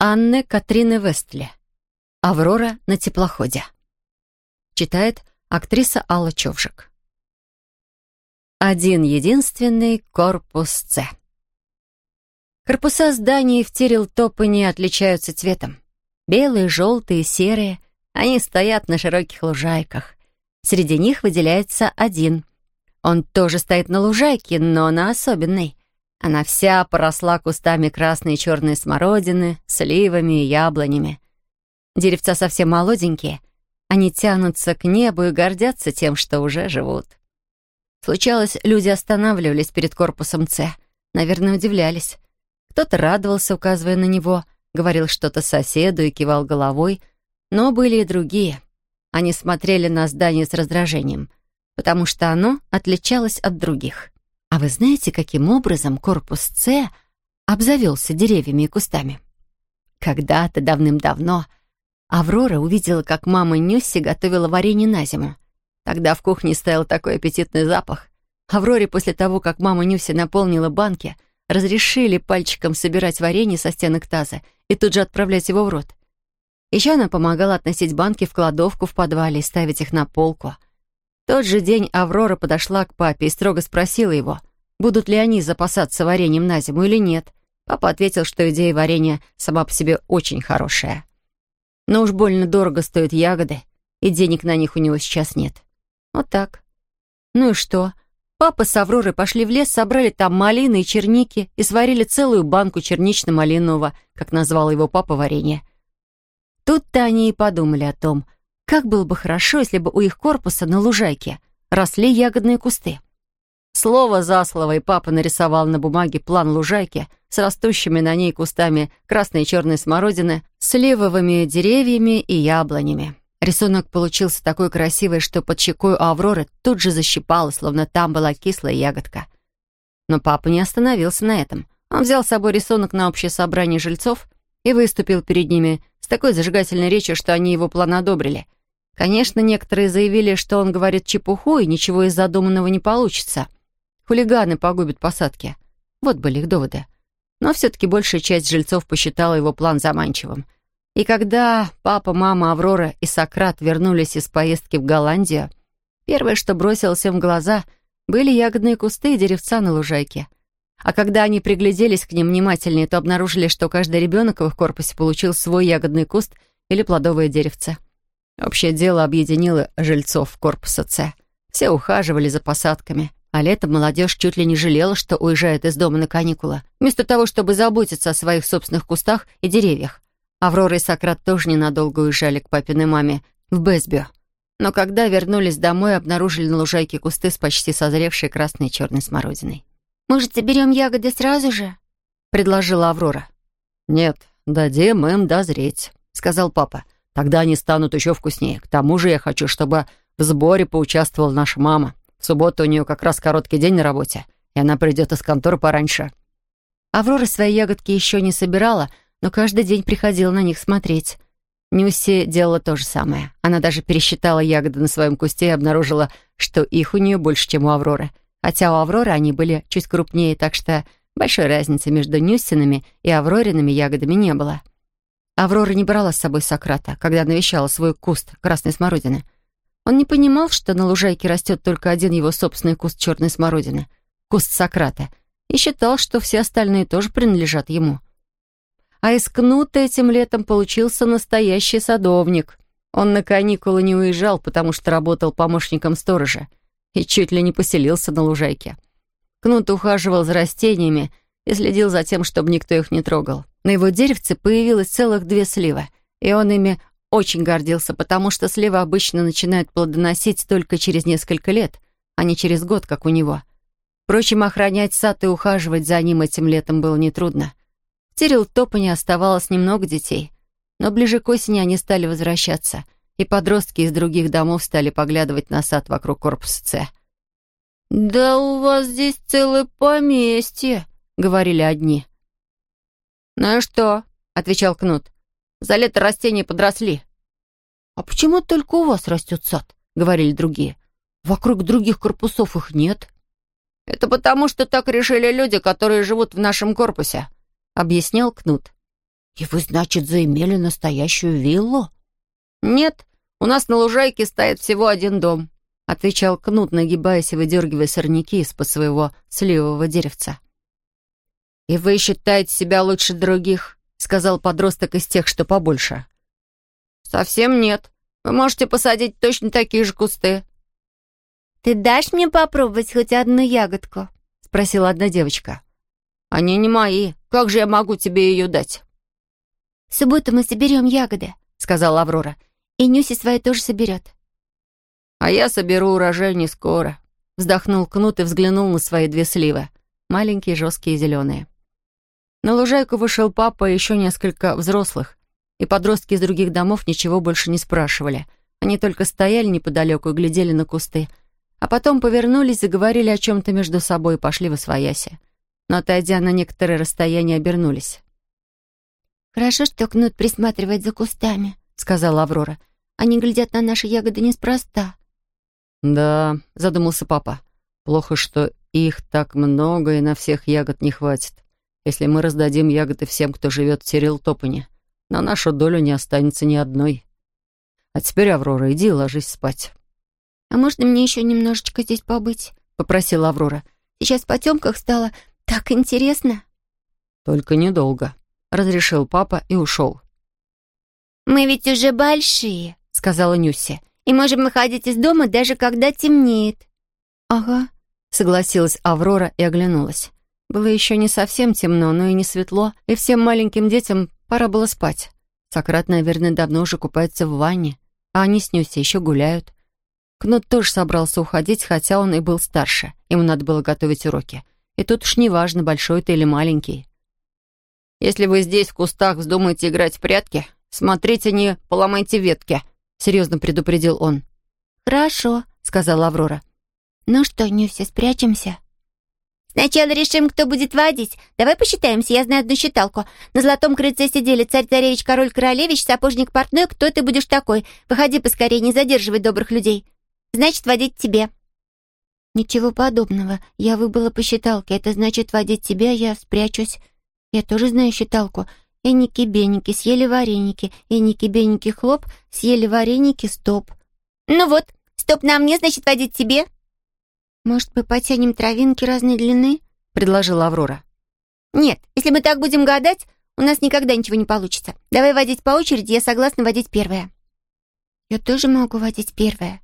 Анны Катрины Вестли. «Аврора на теплоходе». Читает актриса Алла Човжик. Один единственный корпус С. Корпуса зданий в Тирилтопане отличаются цветом. Белые, желтые, серые. Они стоят на широких лужайках. Среди них выделяется один. Он тоже стоит на лужайке, но на особенной. Она вся поросла кустами красной и черной смородины, сливами и яблонями. Деревца совсем молоденькие. Они тянутся к небу и гордятся тем, что уже живут. Случалось, люди останавливались перед корпусом С. Наверное, удивлялись. Кто-то радовался, указывая на него, говорил что-то соседу и кивал головой. Но были и другие. Они смотрели на здание с раздражением, потому что оно отличалось от других. А вы знаете, каким образом корпус С обзавелся деревьями и кустами? Когда-то давным-давно Аврора увидела, как мама Нюсси готовила варенье на зиму. Тогда в кухне стоял такой аппетитный запах. Авроре после того, как мама Нюси наполнила банки, разрешили пальчиком собирать варенье со стенок таза и тут же отправлять его в рот. Еще она помогала относить банки в кладовку в подвале и ставить их на полку — тот же день Аврора подошла к папе и строго спросила его, будут ли они запасаться вареньем на зиму или нет. Папа ответил, что идея варенья сама по себе очень хорошая. Но уж больно дорого стоят ягоды, и денег на них у него сейчас нет. Вот так. Ну и что? Папа с Авророй пошли в лес, собрали там малины и черники и сварили целую банку чернично-малинового, как назвал его папа, варенье. Тут-то они и подумали о том, как было бы хорошо, если бы у их корпуса на лужайке росли ягодные кусты. Слово за слово, и папа нарисовал на бумаге план лужайки с растущими на ней кустами красной и черной смородины, сливовыми деревьями и яблонями. Рисунок получился такой красивый, что под щекой у Авроры тут же защипало, словно там была кислая ягодка. Но папа не остановился на этом. Он взял с собой рисунок на общее собрание жильцов и выступил перед ними с такой зажигательной речью, что они его план одобрили — Конечно, некоторые заявили, что он говорит чепуху, и ничего из задуманного не получится. Хулиганы погубят посадки. Вот были их доводы. Но все-таки большая часть жильцов посчитала его план заманчивым. И когда папа, мама, Аврора и Сократ вернулись из поездки в Голландию, первое, что бросилось им в глаза, были ягодные кусты и деревца на лужайке. А когда они пригляделись к ним внимательнее, то обнаружили, что каждый ребенок в их корпусе получил свой ягодный куст или плодовое деревце. Общее дело объединило жильцов корпуса С. Все ухаживали за посадками, а летом молодежь чуть ли не жалела, что уезжает из дома на каникулы, вместо того, чтобы заботиться о своих собственных кустах и деревьях. Аврора и Сократ тоже ненадолго уезжали к папиной маме в Бесбио. Но когда вернулись домой, обнаружили на лужайке кусты с почти созревшей красной и черной смородиной. «Может, заберем ягоды сразу же?» — предложила Аврора. «Нет, дадим им дозреть», — сказал папа. Тогда они станут еще вкуснее. К тому же я хочу, чтобы в сборе поучаствовала наша мама. В субботу у нее как раз короткий день на работе, и она придет из конторы пораньше». Аврора свои ягодки еще не собирала, но каждый день приходила на них смотреть. Нюси делала то же самое. Она даже пересчитала ягоды на своем кусте и обнаружила, что их у нее больше, чем у Авроры. Хотя у Авроры они были чуть крупнее, так что большой разницы между Нюсиными и Аврориными ягодами не было. Аврора не брала с собой Сократа, когда навещала свой куст красной смородины. Он не понимал, что на лужайке растет только один его собственный куст черной смородины — куст Сократа, и считал, что все остальные тоже принадлежат ему. А из Кнута этим летом получился настоящий садовник. Он на каникулы не уезжал, потому что работал помощником сторожа и чуть ли не поселился на лужайке. Кнут ухаживал за растениями и следил за тем, чтобы никто их не трогал. На его деревце появилось целых две сливы, и он ими очень гордился, потому что сливы обычно начинают плодоносить только через несколько лет, а не через год, как у него. Впрочем, охранять сад и ухаживать за ним этим летом было нетрудно. В Тирил-Топане оставалось немного детей, но ближе к осени они стали возвращаться, и подростки из других домов стали поглядывать на сад вокруг корпуса С. «Да у вас здесь целое поместье», — говорили одни. «Ну и что?» — отвечал Кнут. «За лето растения подросли». «А почему только у вас растет сад?» — говорили другие. «Вокруг других корпусов их нет». «Это потому, что так решили люди, которые живут в нашем корпусе», — объяснял Кнут. «И вы, значит, заимели настоящую виллу?» «Нет, у нас на лужайке стоит всего один дом», — отвечал Кнут, нагибаясь и выдергивая сорняки из-под своего сливового деревца. «И вы считаете себя лучше других?» — сказал подросток из тех, что побольше. «Совсем нет. Вы можете посадить точно такие же кусты». «Ты дашь мне попробовать хоть одну ягодку?» — спросила одна девочка. «Они не мои. Как же я могу тебе ее дать?» «В субботу мы соберем ягоды», — сказала Аврора. «И Нюси свои тоже соберет». «А я соберу урожай не скоро», — вздохнул Кнут и взглянул на свои две сливы. Маленькие, жесткие, зеленые. На лужайку вышел папа и еще несколько взрослых, и подростки из других домов ничего больше не спрашивали. Они только стояли неподалеку и глядели на кусты, а потом повернулись, заговорили о чем-то между собой и пошли в освояси. Но, отойдя на некоторое расстояние, обернулись. «Хорошо, что Кнут присматривает за кустами», — сказала Аврора. «Они глядят на наши ягоды неспроста». «Да», — задумался папа. «Плохо, что их так много, и на всех ягод не хватит. Если мы раздадим ягоды всем, кто живет в Терилтопане, на нашу долю не останется ни одной. А теперь, Аврора, иди ложись спать». «А можно мне еще немножечко здесь побыть?» — попросила Аврора. «Сейчас в потемках стало так интересно». «Только недолго», — разрешил папа и ушел. «Мы ведь уже большие», — сказала Нюся, «и можем выходить из дома, даже когда темнеет». «Ага», — согласилась Аврора и оглянулась. Было еще не совсем темно, но и не светло, и всем маленьким детям пора было спать. Сократ, наверное, давно уже купается в ванне, а они с Нюсей еще гуляют. Кнут тоже собрался уходить, хотя он и был старше. Ему надо было готовить уроки. И тут уж не важно, большой ты или маленький. «Если вы здесь в кустах вздумаете играть в прятки, смотрите, не поломайте ветки», — серьезно предупредил он. «Хорошо», — сказала Аврора. «Ну что, Нюся, спрячемся?» «Сначала решим, кто будет водить. Давай посчитаемся, я знаю одну считалку. На золотом крыльце сидели царь-царевич, король-королевич, сапожник портной. Кто ты будешь такой? Выходи поскорее, не задерживай добрых людей. Значит, водить тебе». «Ничего подобного. Я выбыла по считалке. Это значит, водить тебя я спрячусь. Я тоже знаю считалку. Эники-беники съели вареники. Эники-беники хлоп, съели вареники, стоп». «Ну вот, стоп на мне, значит, водить тебе». «Может, мы потянем травинки разной длины?» — предложила Аврора. «Нет, если мы так будем гадать, у нас никогда ничего не получится. Давай водить по очереди, я согласна водить первая». «Я тоже могу водить первая»,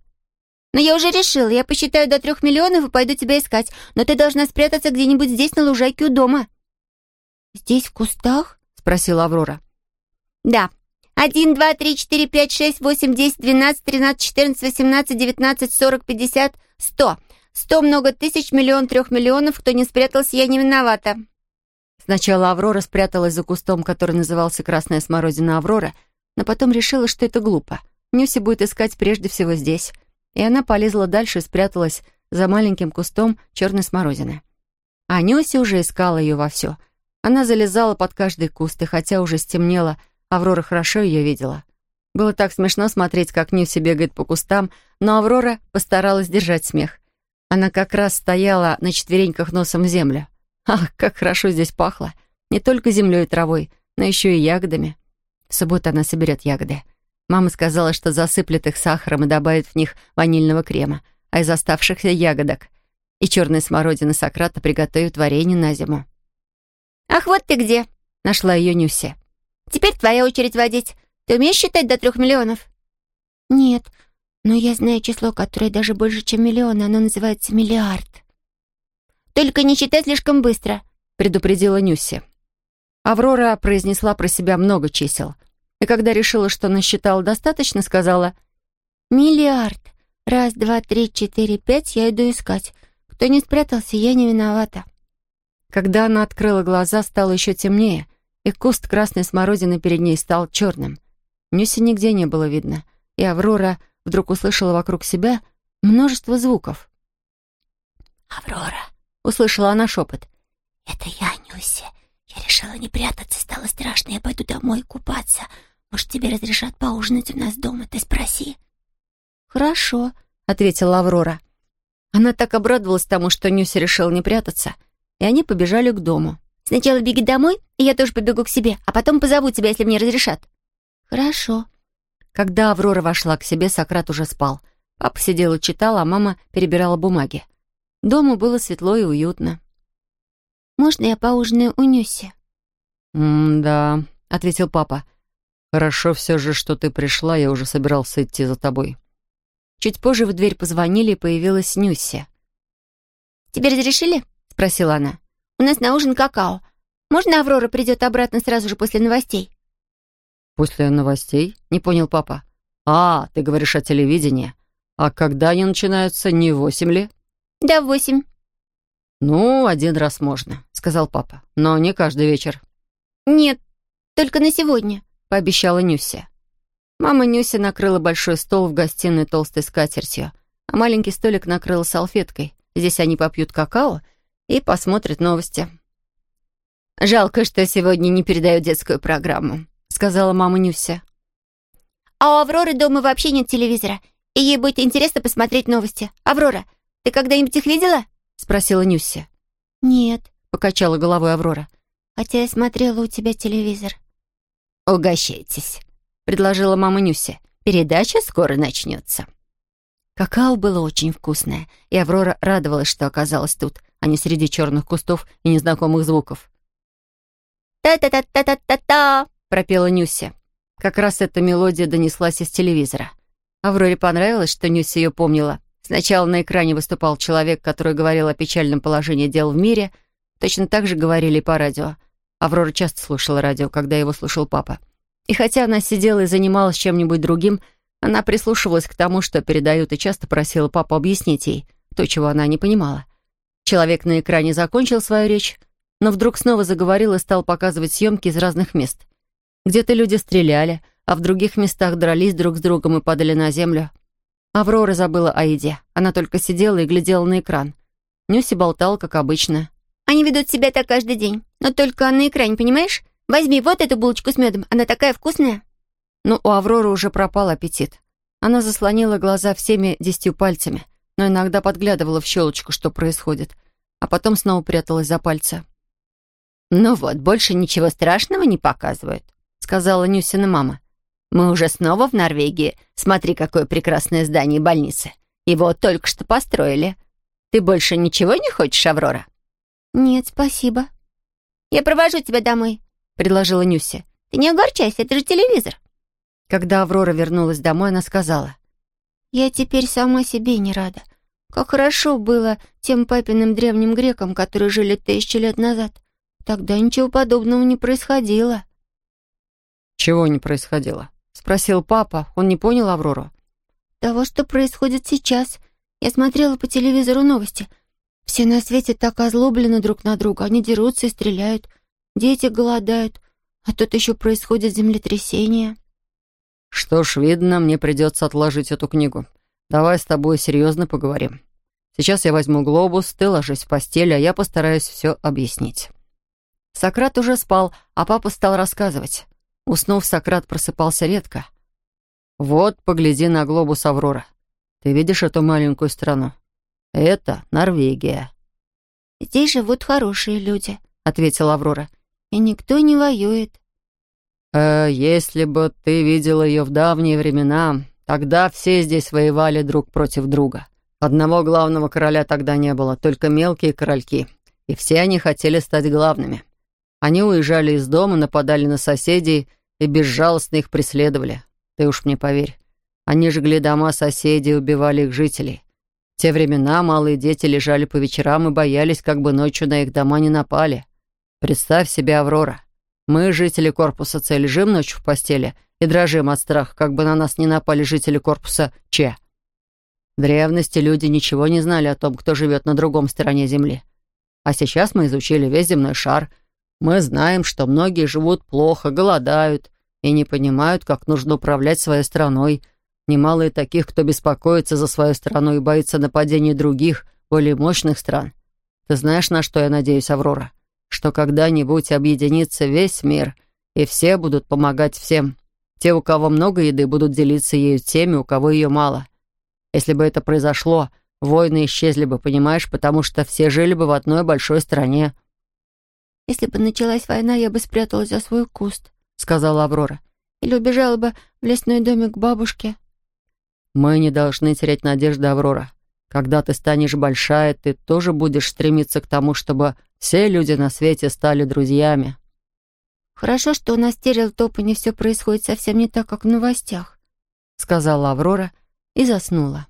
но я уже решила, я посчитаю до трех миллионов и пойду тебя искать. Но ты должна спрятаться где-нибудь здесь, на лужайке у дома». «Здесь, в кустах?» — спросила Аврора. «Да. Один, два, три, четыре, пять, шесть, восемь, десять, двенадцать, тринадцать, четырнадцать, восемнадцать, девятнадцать, сорок, пятьдесят, сто. Сто много тысяч, миллион трех миллионов. Кто не спрятался, я не виновата». Сначала Аврора спряталась за кустом, который назывался «Красная смородина Аврора», но потом решила, что это глупо. Нюси будет искать прежде всего здесь и она полезла дальше и спряталась за маленьким кустом черной смородины. А Нюся уже искала ее вовсю. Она залезала под каждый куст, и хотя уже стемнело, Аврора хорошо ее видела. Было так смешно смотреть, как Нюся бегает по кустам, но Аврора постаралась держать смех. Она как раз стояла на четвереньках носом в землю. Ах, как хорошо здесь пахло. Не только землей и травой, но еще и ягодами. В субботу она соберет ягоды. Мама сказала, что засыплет их сахаром и добавит в них ванильного крема, а из оставшихся ягодок и черной смородины Сократа приготовит варенье на зиму. «Ах, вот ты где!» — нашла ее Нюся. «Теперь твоя очередь водить. Ты умеешь считать до трех миллионов?» «Нет, но я знаю число, которое даже больше, чем миллион, оно называется миллиард». «Только не считай слишком быстро», — предупредила Нюся. Аврора произнесла про себя много чисел — и когда решила, что насчитала достаточно, сказала «Миллиард. Раз, два, три, четыре, пять я иду искать. Кто не спрятался, я не виновата». Когда она открыла глаза, стало еще темнее, и куст красной смородины перед ней стал черным. Нюси нигде не было видно, и Аврора вдруг услышала вокруг себя множество звуков. «Аврора!» — услышала она шепот. «Это я, Нюся. Я решила не прятаться, стало страшно. Я пойду домой купаться. Может, тебе разрешат поужинать у нас дома? Ты спроси». «Хорошо», — ответила Аврора. Она так обрадовалась тому, что Нюся решила не прятаться, и они побежали к дому. Сначала беги домой, и я тоже побегу к себе, а потом позову тебя, если мне разрешат». «Хорошо». Когда Аврора вошла к себе, Сократ уже спал. Папа сидел и читал, а мама перебирала бумаги. Дома было светло и уютно. «Можно я поужинаю у Нюси?» «М-да», — ответил папа. «Хорошо все же, что ты пришла, я уже собирался идти за тобой». Чуть позже в дверь позвонили, и появилась Нюся. «Тебе разрешили?» — спросила она. «У нас на ужин какао. Можно Аврора придет обратно сразу же после новостей?» «После новостей?» — не понял папа. «А, ты говоришь о телевидении. А когда они начинаются, не восемь ли?» «Да, восемь». «Ну, один раз можно», — сказал папа. «Но не каждый вечер». «Нет, только на сегодня», — пообещала Нюся. Мама Нюся накрыла большой стол в гостиной толстой скатертью, а маленький столик накрыла салфеткой. Здесь они попьют какао и посмотрят новости. «Жалко, что сегодня не передают детскую программу», — сказала мама Нюся. «А у Авроры дома вообще нет телевизора, и ей будет интересно посмотреть новости. Аврора, ты когда-нибудь их видела?» — спросила Нюся. «Нет», — покачала головой Аврора. Хотя я смотрела у тебя телевизор. «Угощайтесь», — предложила мама Нюся. «Передача скоро начнется». Какао было очень вкусное, и Аврора радовалась, что оказалась тут, а не среди черных кустов и незнакомых звуков. «Та-та-та-та-та-та-та!» — пропела Нюся. Как раз эта мелодия донеслась из телевизора. Авроре понравилось, что Нюся ее помнила. Сначала на экране выступал человек, который говорил о печальном положении дел в мире. Точно так же говорили по радио. Аврора часто слушала радио, когда его слушал папа. И хотя она сидела и занималась чем-нибудь другим, она прислушивалась к тому, что передают, и часто просила папу объяснить ей то, чего она не понимала. Человек на экране закончил свою речь, но вдруг снова заговорил и стал показывать съемки из разных мест. Где-то люди стреляли, а в других местах дрались друг с другом и падали на землю. Аврора забыла о еде. Она только сидела и глядела на экран. Нюси болтал, как обычно. Они ведут себя так каждый день. Но только на экране, понимаешь? Возьми вот эту булочку с медом. Она такая вкусная. Но у Авроры уже пропал аппетит. Она заслонила глаза всеми десятью пальцами, но иногда подглядывала в щелочку, что происходит, а потом снова пряталась за пальцы. «Ну вот, больше ничего страшного не показывают», — сказала Нюсина мама. «Мы уже снова в Норвегии. Смотри, какое прекрасное здание больницы. Его только что построили. Ты больше ничего не хочешь, Аврора?» «Нет, спасибо». «Я провожу тебя домой», — предложила Нюся. «Ты не огорчайся, это же телевизор». Когда Аврора вернулась домой, она сказала. «Я теперь сама себе не рада. Как хорошо было тем папиным древним грекам, которые жили тысячи лет назад. Тогда ничего подобного не происходило». «Чего не происходило?» — спросил папа. Он не понял Аврору. «Того, что происходит сейчас. Я смотрела по телевизору новости — все на свете так озлоблены друг на друга. Они дерутся и стреляют. Дети голодают. А тут еще происходит землетрясение. Что ж, видно, мне придется отложить эту книгу. Давай с тобой серьезно поговорим. Сейчас я возьму глобус, ты ложись в постель, а я постараюсь все объяснить. Сократ уже спал, а папа стал рассказывать. Уснув, Сократ просыпался редко. «Вот, погляди на глобус Аврора. Ты видишь эту маленькую страну? «Это Норвегия». «Здесь живут хорошие люди», — ответила Аврора. «И никто не воюет». «Э, «Если бы ты видела ее в давние времена, тогда все здесь воевали друг против друга. Одного главного короля тогда не было, только мелкие корольки, и все они хотели стать главными. Они уезжали из дома, нападали на соседей и безжалостно их преследовали. Ты уж мне поверь. Они жгли дома соседей убивали их жителей. В те времена малые дети лежали по вечерам и боялись, как бы ночью на их дома не напали. Представь себе, Аврора. Мы, жители корпуса С, лежим ночью в постели и дрожим от страха, как бы на нас не напали жители корпуса Ч. В древности люди ничего не знали о том, кто живет на другом стороне Земли. А сейчас мы изучили весь земной шар. Мы знаем, что многие живут плохо, голодают и не понимают, как нужно управлять своей страной – Немало и таких, кто беспокоится за свою страну и боится нападений других, более мощных стран. Ты знаешь, на что я надеюсь, Аврора? Что когда-нибудь объединится весь мир, и все будут помогать всем. Те, у кого много еды, будут делиться ею теми, у кого ее мало. Если бы это произошло, войны исчезли бы, понимаешь, потому что все жили бы в одной большой стране. Если бы началась война, я бы спряталась за свой куст», — сказала Аврора. «Или убежала бы в лесной домик к бабушке». «Мы не должны терять надежды, Аврора. Когда ты станешь большая, ты тоже будешь стремиться к тому, чтобы все люди на свете стали друзьями». «Хорошо, что у нас терял топ, и не все происходит совсем не так, как в новостях», — сказала Аврора и заснула.